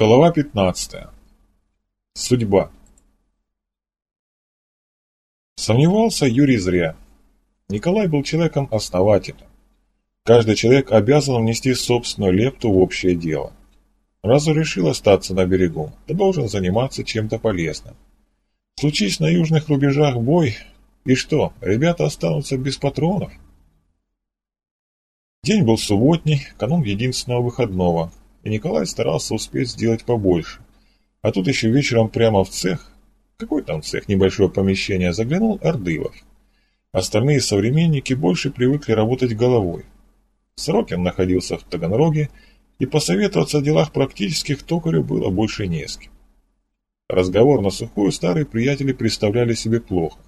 Глава 15. Судьба. Сомневался Юрий зря. Николай был человеком основательным. Каждый человек обязан внести собственную лепту в общее дело. Раз решил остаться на берегу, то должен заниматься чем-то полезным. Случись на южных рубежах бой, и что, ребята останутся без патронов? День был субботний, канун единственного выходного – и Николай старался успеть сделать побольше. А тут еще вечером прямо в цех, какой там цех, небольшое помещение, заглянул Ордылов. Остальные современники больше привыкли работать головой. Сорокин находился в Таганроге, и посоветоваться о делах практических токарю было больше не с кем. Разговор на сухую старые приятели представляли себе плохо.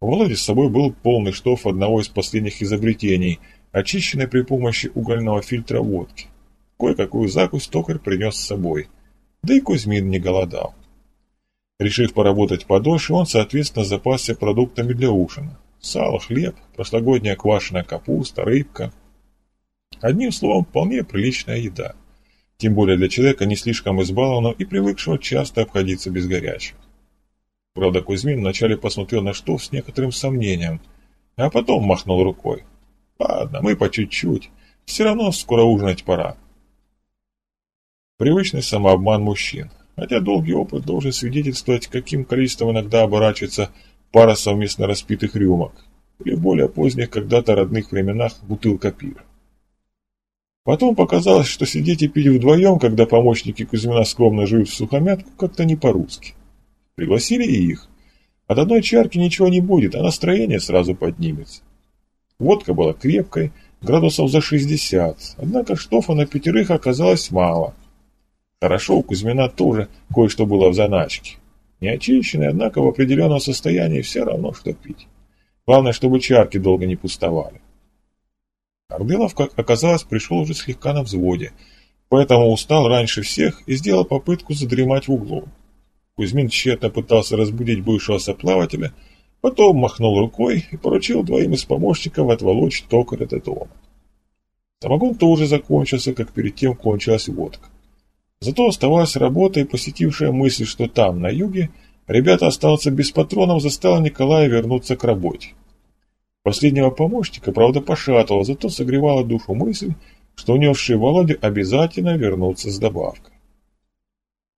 У Володи с собой был полный штоф одного из последних изобретений, очищенный при помощи угольного фильтра водки. Кое-какую закусь токарь принес с собой. Да и Кузьмин не голодал. Решив поработать подольше, он, соответственно, запасся продуктами для ужина. Сало, хлеб, прошлогодняя квашеная капуста, рыбка. Одним словом, вполне приличная еда. Тем более для человека не слишком избалованного и привыкшего часто обходиться без горячего. Правда, Кузьмин вначале посмотрел на что с некоторым сомнением, а потом махнул рукой. «Ладно, мы по чуть-чуть. Все равно скоро ужинать пора. Привычный самообман мужчин. Хотя долгий опыт должен свидетельствовать, каким количеством иногда оборачивается пара совместно распитых рюмок, или в более поздних когда-то родных временах бутылка пива. Потом показалось, что сидеть и пить вдвоем, когда помощники Кузьмина скромно живут в сухомятку, как-то не по-русски. Пригласили и их. От одной чарки ничего не будет, а настроение сразу поднимется. Водка была крепкой, градусов за 60, однако штофа на пятерых оказалось мало – Хорошо, у Кузьмина тоже кое-что было в заначке. Не очищенный, однако в определенном состоянии все равно, что пить. Главное, чтобы чарки долго не пустовали. Ордынов, как оказалось, пришел уже слегка на взводе, поэтому устал раньше всех и сделал попытку задремать в углу. Кузьмин тщетно пытался разбудить бывшего соплавателя, потом махнул рукой и поручил двоим из помощников отволочь токаря до дома. Самогон тоже закончился, как перед тем кончилась водка. Зато оставалась работа и посетившая мысль, что там, на юге, ребята останутся без патронов, заставила Николая вернуться к работе. Последнего помощника, правда, пошатывала, зато согревала душу мысль, что унесший Володя обязательно вернутся с добавкой.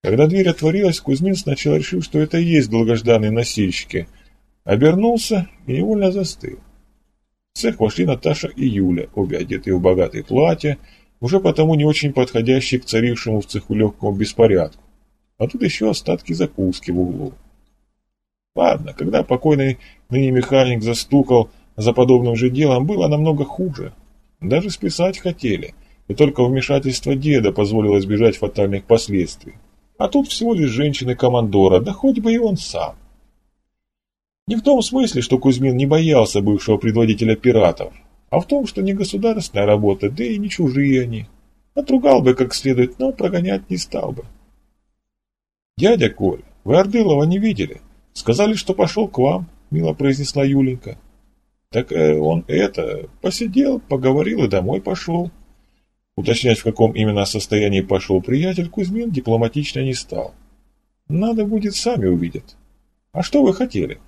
Когда дверь отворилась, Кузьмин сначала решил, что это и есть долгожданные носильщики, обернулся и невольно застыл. В цех вошли Наташа и Юля, обе одетые в богатые платья, уже потому не очень подходящий к царившему в цеху легкому беспорядку. А тут еще остатки закуски в углу. Ладно, когда покойный ныне механик застукал за подобным же делом, было намного хуже. Даже списать хотели, и только вмешательство деда позволило избежать фатальных последствий. А тут всего лишь женщины-командора, да хоть бы и он сам. Не в том смысле, что Кузьмин не боялся бывшего предводителя пиратов, а в том, что не государственная работа, да и не чужие они. Отругал бы как следует, но прогонять не стал бы. «Дядя Коля, вы Ордылова не видели? Сказали, что пошел к вам», — мило произнесла Юленька. «Так э, он это, посидел, поговорил и домой пошел». Уточнять, в каком именно состоянии пошел приятель, Кузьмин дипломатично не стал. «Надо будет, сами увидят». «А что вы хотели?»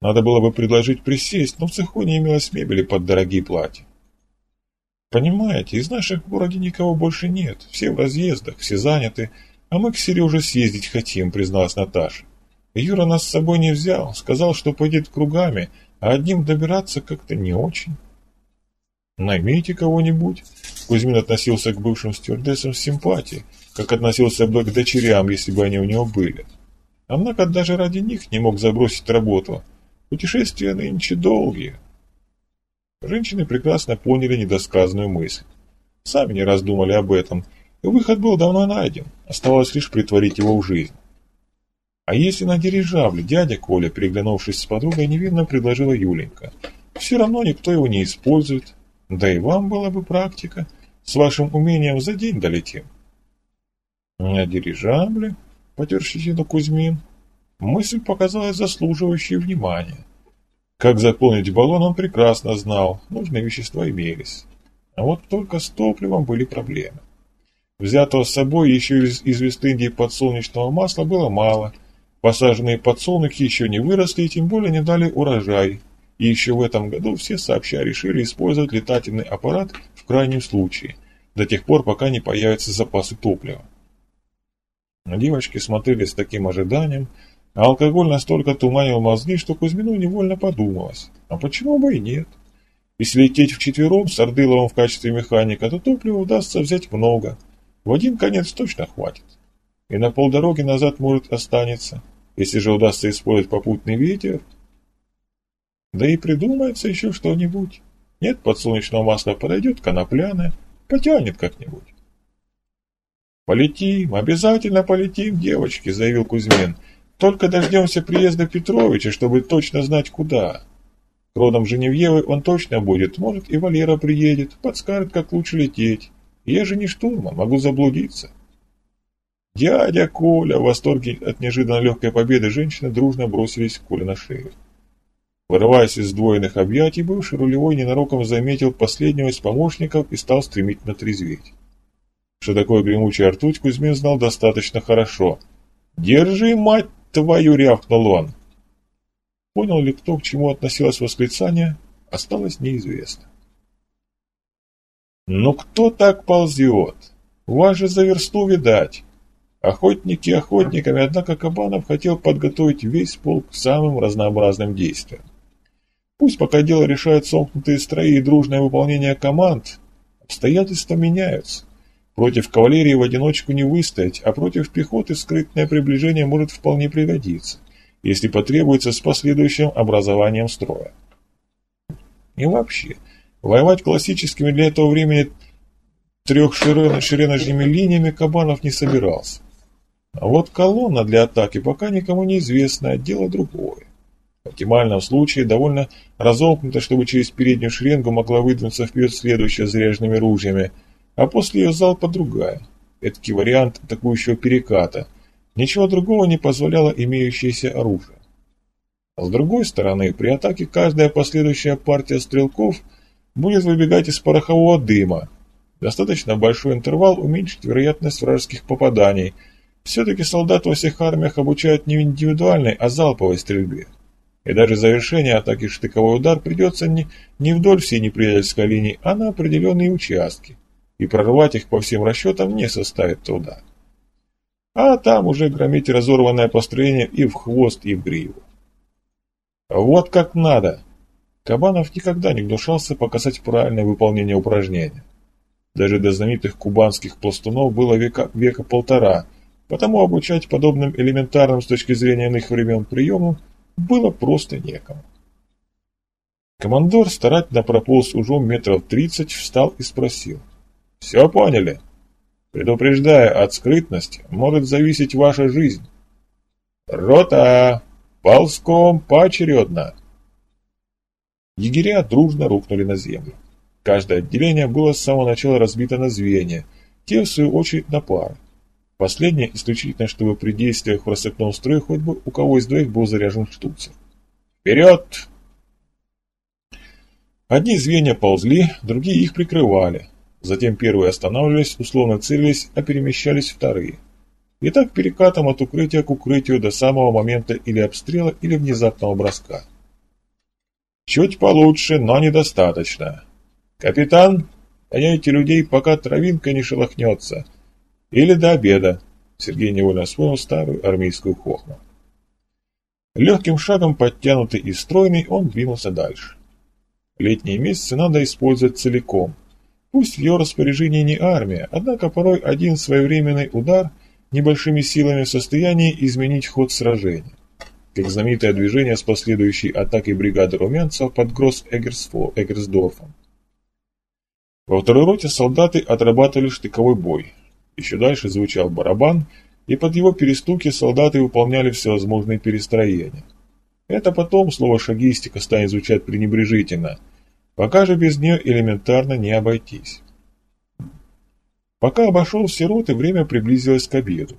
Надо было бы предложить присесть, но в цеху не имелось мебели под дорогие платья. Понимаете, из наших в городе никого больше нет, все в разъездах, все заняты, а мы к Сереже съездить хотим, призналась Наташа. Юра нас с собой не взял, сказал, что пойдет кругами, а одним добираться как-то не очень. Наймите кого-нибудь. Кузьмин относился к бывшим стюардессам с симпатией, как относился бы к дочерям, если бы они у него были. Однако даже ради них не мог забросить работу – Путешествия нынче долгие. Женщины прекрасно поняли недосказанную мысль. Сами не раздумали об этом, и выход был давно найден, оставалось лишь притворить его в жизнь. А если на дирижабле дядя Коля, переглянувшись с подругой, невинно предложила Юленька, все равно никто его не использует, да и вам была бы практика, с вашим умением за день долетим. На дирижабле, потер щетину Кузьмин, Мысль показалась заслуживающей внимания. Как заполнить баллон он прекрасно знал, нужные вещества имелись. А вот только с топливом были проблемы. Взятого с собой еще из, из Вест-Индии подсолнечного масла было мало. Посаженные подсолнухи еще не выросли и тем более не дали урожай. И еще в этом году все сообща решили использовать летательный аппарат в крайнем случае, до тех пор, пока не появятся запасы топлива. Девочки смотрели с таким ожиданием, а алкоголь настолько туманил мозги, что Кузьмину невольно подумалось, а почему бы и нет? Если лететь вчетвером с Ордыловым в качестве механика, то топлива удастся взять много – в один конец точно хватит. И на полдороги назад, может, останется. Если же удастся использовать попутный ветер. Да и придумается еще что-нибудь. Нет подсолнечного масла, подойдет конопляное, потянет как-нибудь. «Полетим, обязательно полетим, девочки», — заявил Кузьмин. «Только дождемся приезда Петровича, чтобы точно знать, куда. Родом Женевьевой он точно будет, может, и Валера приедет, подскажет, как лучше лететь. Я же не штурман, могу заблудиться. Дядя Коля, в восторге от неожиданно легкой победы, женщины дружно бросились к Коле на шею. Вырываясь из сдвоенных объятий, бывший рулевой ненароком заметил последнего из помощников и стал стремительно трезветь. Что такое гремучая ртуть, Кузьмин знал достаточно хорошо. «Держи, мать твою!» — рявкнул он. Понял ли кто, к чему относилось восклицание, осталось неизвестно. «Ну кто так ползет? Вас же за версту видать!» Охотники охотниками, однако Кабанов хотел подготовить весь полк к самым разнообразным действиям. Пусть пока дело решают сомкнутые строи и дружное выполнение команд, обстоятельства меняются. Против кавалерии в одиночку не выстоять, а против пехоты скрытное приближение может вполне пригодиться, если потребуется с последующим образованием строя. И вообще, Воевать классическими для этого времени трехширеножными линиями Кабанов не собирался. А вот колонна для атаки пока никому не известна, а дело другое. В оптимальном случае довольно разомкнуто, чтобы через переднюю шеренгу могла выдвинуться вперед следующая заряженными ружьями, а после ее залпа другая. Эдакий вариант атакующего переката. Ничего другого не позволяло имеющееся оружие. А с другой стороны, при атаке каждая последующая партия стрелков – будет выбегать из порохового дыма. Достаточно большой интервал уменьшит вероятность вражеских попаданий. Все-таки солдат во всех армиях обучают не индивидуальной, а залповой стрельбе. И даже завершение атаки штыковой удар придется не, не вдоль всей неприятельской линии, а на определенные участки. И прорвать их по всем расчетам не составит труда. А там уже громить разорванное построение и в хвост, и в гриву. Вот как надо. Кабанов никогда не гнушался показать правильное выполнение упражнения. Даже до знаменитых кубанских пластунов было века, века полтора, потому обучать подобным элементарным с точки зрения иных времен приемам было просто некому. Командор старательно прополз ужом метров тридцать, встал и спросил. «Все поняли? Предупреждая, от скрытности может зависеть ваша жизнь. Рота! Ползком поочередно!» Егеря дружно рухнули на землю. Каждое отделение было с самого начала разбито на звенья, те, в свою очередь, на пары. Последнее исключительно, чтобы при действиях в рассыпном строе хоть бы у кого из двоих был заряжен штуцер. «Вперед!» Одни звенья ползли, другие их прикрывали. Затем первые останавливались, условно целились, а перемещались вторые. И так перекатом от укрытия к укрытию до самого момента или обстрела, или внезапного броска. Чуть получше, но недостаточно. Капитан, гоняйте людей, пока травинка не шелохнется. Или до обеда. Сергей невольно вспомнил старую армейскую хохму. Легким шагом, подтянутый и стройный, он двинулся дальше. Летние месяцы надо использовать целиком. Пусть в ее распоряжении не армия, однако порой один своевременный удар небольшими силами в состоянии изменить ход сражения как знаменитое движение с последующей атакой бригады румянцев под Гросс-Эггерсдорфом. Во второй роте солдаты отрабатывали штыковой бой. Еще дальше звучал барабан, и под его перестуки солдаты выполняли всевозможные перестроения. Это потом слово «шагистика» станет звучать пренебрежительно. Пока же без нее элементарно не обойтись. Пока обошел все роты, время приблизилось к обеду.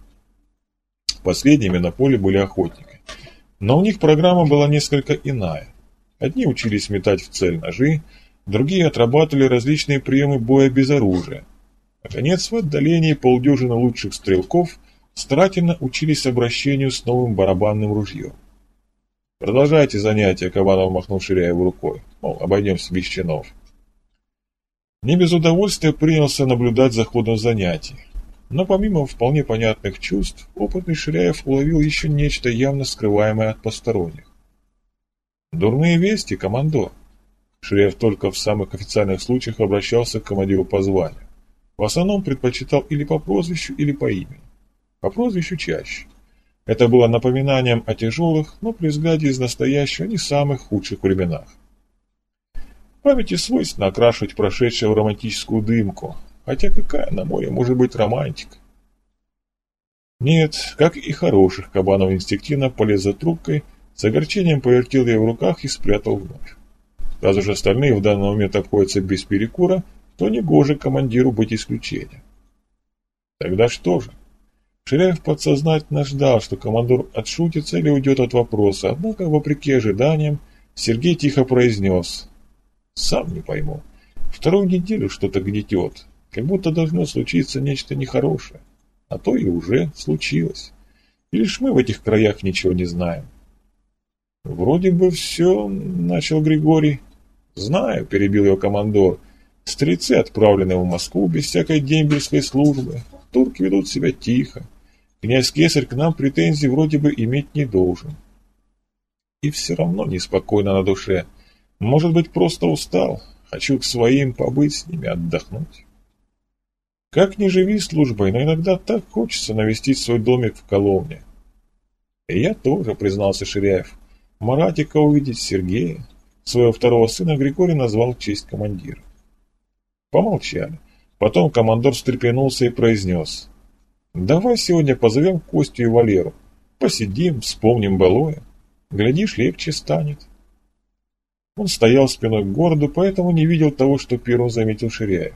Последними на поле были охотники. Но у них программа была несколько иная. Одни учились метать в цель ножи, другие отрабатывали различные приемы боя без оружия. Наконец, в отдалении полдюжины лучших стрелков старательно учились обращению с новым барабанным ружьем. «Продолжайте занятия», — Кабанов махнул Ширяеву рукой. Мол, обойдемся без чинов. Не без удовольствия принялся наблюдать за ходом занятий. Но помимо вполне понятных чувств, опытный Ширяев уловил еще нечто явно скрываемое от посторонних. «Дурные вести, командор!» Ширяев только в самых официальных случаях обращался к командиру по званию. В основном предпочитал или по прозвищу, или по имени. По прозвищу чаще. Это было напоминанием о тяжелых, но при взгляде из настоящего не самых худших временах. Памяти свойственно окрашивать прошедшее в романтическую дымку, хотя какая на море может быть романтика? Нет, как и хороших, Кабанов инстинктивно полез за трубкой, с огорчением повертел ее в руках и спрятал вновь. Раз уж остальные в данный момент обходятся без перекура, то не гоже командиру быть исключением. Тогда что же? Ширяев подсознательно ждал, что командор отшутится или уйдет от вопроса, однако, вопреки ожиданиям, Сергей тихо произнес «Сам не пойму. Вторую неделю что-то гнетет, как будто должно случиться нечто нехорошее, а то и уже случилось. И лишь мы в этих краях ничего не знаем». «Вроде бы все», — начал Григорий. «Знаю», — перебил его командор, — «стрельцы отправлены в Москву без всякой дембельской службы, турки ведут себя тихо, Князь Кесарь к нам претензий вроде бы иметь не должен. И все равно неспокойно на душе. Может быть, просто устал. Хочу к своим побыть с ними, отдохнуть. Как ни живи службой, но иногда так хочется навестить свой домик в Коломне. И я тоже, признался Ширяев. Маратика увидеть Сергея. Своего второго сына Григорий назвал честь командира. Помолчали. Потом командор встрепенулся и произнес. Давай сегодня позовем Костю и Валеру. Посидим, вспомним былое. Глядишь, легче станет. Он стоял спиной к городу, поэтому не видел того, что первым заметил Ширяев.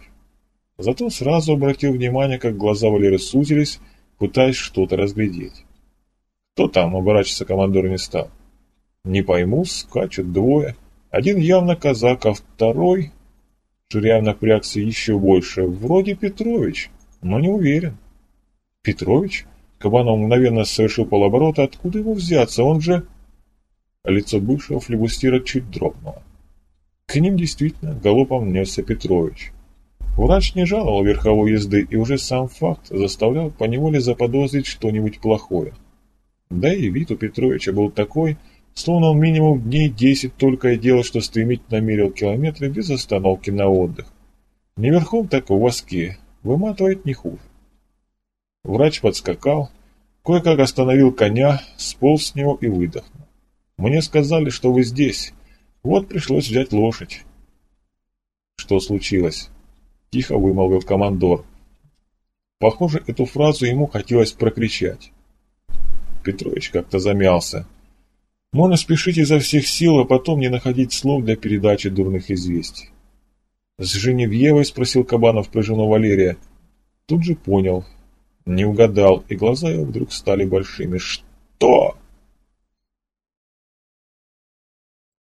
Зато сразу обратил внимание, как глаза Валеры сузились, пытаясь что-то разглядеть. Кто там, оборачиваться командор не стал. Не пойму, скачут двое. Один явно казак, а второй... Ширяев напрягся еще больше. Вроде Петрович, но не уверен. Петрович? Кабанов мгновенно совершил полоборота. Откуда его взяться? Он же... Лицо бывшего флебустира чуть дрогнуло. К ним действительно галопом несся Петрович. Врач не жаловал верховой езды, и уже сам факт заставлял поневоле заподозрить что-нибудь плохое. Да и вид у Петровича был такой, словно он минимум дней десять только и делал, что стремительно мерил километры без остановки на отдых. Не верхом, так в воске, выматывает не хуже. Врач подскакал, кое-как остановил коня, сполз с него и выдохнул. «Мне сказали, что вы здесь. Вот пришлось взять лошадь». «Что случилось?» – тихо вымолвил командор. Похоже, эту фразу ему хотелось прокричать. Петрович как-то замялся. Можно спешить изо всех сил, а потом не находить слов для передачи дурных известий. «С Женевьевой?» – спросил Кабанов про жену Валерия. Тут же понял, не угадал, и глаза его вдруг стали большими. «Что?»